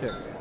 Check.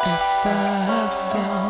If I fall